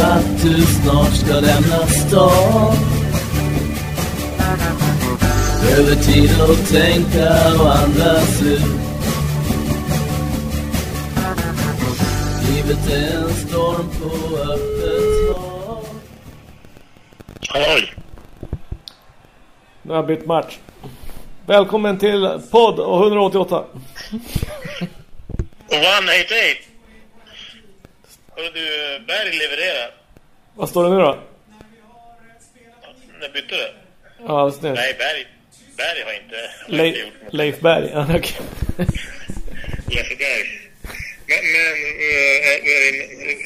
att du snart ska lämna stan Över tid att tänka och andas ut Livet är en storm på öppet hav! Nu har jag bytt match. Välkommen till podd och 188. Och 188! Hörru du, Berg levererar. Vad står det nu då? När bytte du? Ja, alldeles nyss. Nej, Berg. Berg har inte, har Le inte gjort något. Leif Berg. Ja, okej. Leffe Berg. Men, men eh,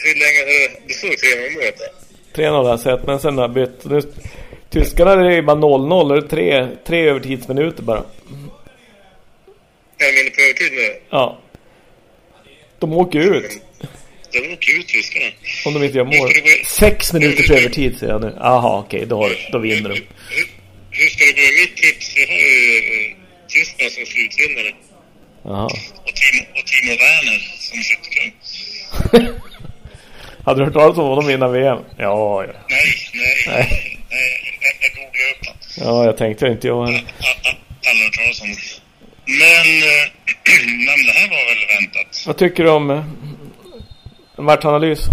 hur länge. Du såg 300 målet där? 3-0 har jag sett, men sen har jag bytt. Nu, tyskarna det är bara 0-0. Det är tre, tre övertidsminuter bara. Jag menar på övertid nu. Ja. De åker ut. De åker ut tyskarna. Om de inte gör mål. Sex minuter på övertid säger jag nu. Jaha, okej. Då, då vinner de. Hur, hur ska det gå med mitt tips? Jag har ju Tyskland som slutvinnare. Jaha. Och Timo, och Timo Werner som skyttekung. Hade du hört talas om honom vinna VM? Ja, ja. Nej, nej, Nej. nej. jag, jag googlade upp honom. Ja, jag tänkte inte jag. heller. Alla hört talas om det. Men, eh, men det här var väl väntat. Vad tycker du om eh, en matchanalys?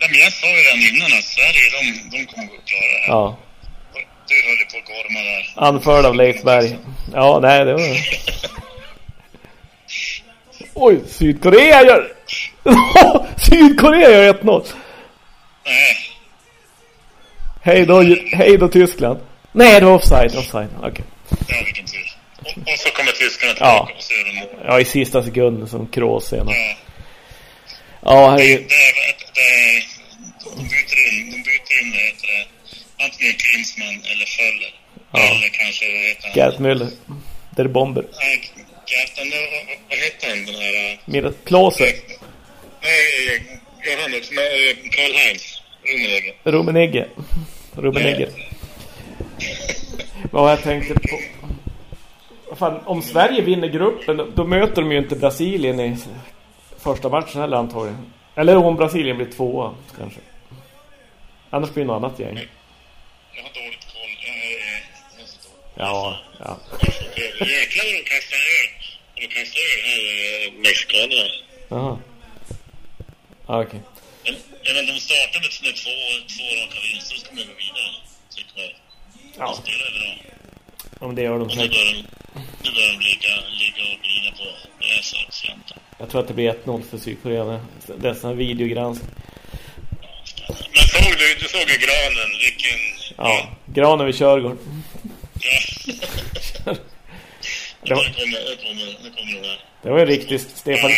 Nej, men jag sa ju redan innan att Sverige, de, de kommer att klara det här. Ja. Du höll ju på att gorma där. Anförd av Leif Berg. Ja, nej, det var... Oj, Sydkorea gör... Sydkorea gör 1-0. Nej, Hej då, hej då Tyskland. Nej, det var offside, offside. Okej. ja vilken tur. Och, och så kommer tyskarna Ja. tillbaka och så gör de mål. Ja, i sista sekunden som Kroos senare. Ja. Ja, Det, herregud. det, det, är- de byter in, de byter in, vad heter det, antingen Klinsmann eller Föller. Ja. Eller kanske, vad heter han? Gerd Müller. Det är bomber. Nej, Gertan, vad, vad heter han den här? äh, Mira Klose. Nej, jag har något som är Karl-Heinz Rummenigge. Rummenigge. Rummenigge. Vad jag tänkte på... Fan, om Sverige vinner gruppen, då- då möter de ju inte Brasilien i första matchen heller antagligen. Eller om Brasilien blir tvåa, kanske. Annars blir det något annat gäng. Jag har dåligt koll. Jag är, jag är så. Ja, ja. Jäklar vad de kastar öl. De kastar öl här, eh, mexikanerna. Jaha. Ja, okej. Men, ja, men de startar med, två, två raka vinster, så ska man gå vidare. Tycker jag. Ja, De spelar bra. om det gör de Och nu säkert. börjar de, nu börjar de ligga, ligga och glida på läsarcienten. Jag tror att det blir 1-0 för Sydkorea. Det sån här videogranskning. Men såg du, du såg ju granen, vilken... Ja, granen vid Körgård. Ja. Det var, Nu kommer, nu kommer, nu kommer de här. det var en riktig Stefan,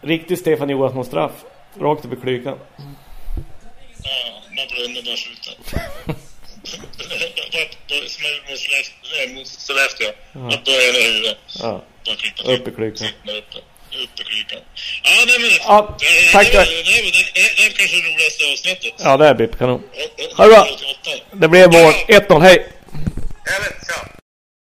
det riktig Stefan Johansson straff. Rakt upp i klykan. Ja, man blundar bara skjuter. Gjorde mot Sollefteå. Att då är det huvudet. Ja. Upp i klykan. Upp. Ja, nej men... Ja, det, tack, det, tack. det, det, det, det, det är kanske det roligaste avsnittet. Ja, det är BIP kanon. Ha det bra. 88. Det blev mål. 1-0, hej! Men, tja.